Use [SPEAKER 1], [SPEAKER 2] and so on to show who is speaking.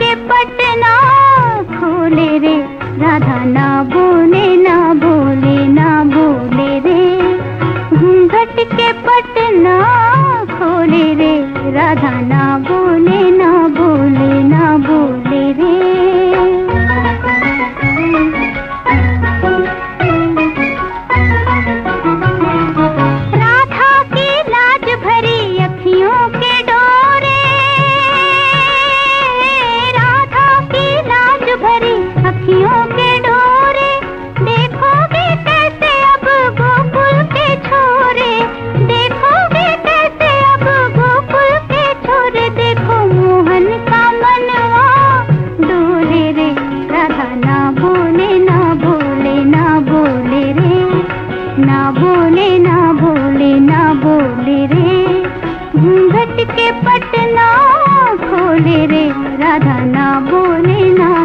[SPEAKER 1] के पटना खोले रे। राधा ना बोले ना राधा राधा ना बोले ना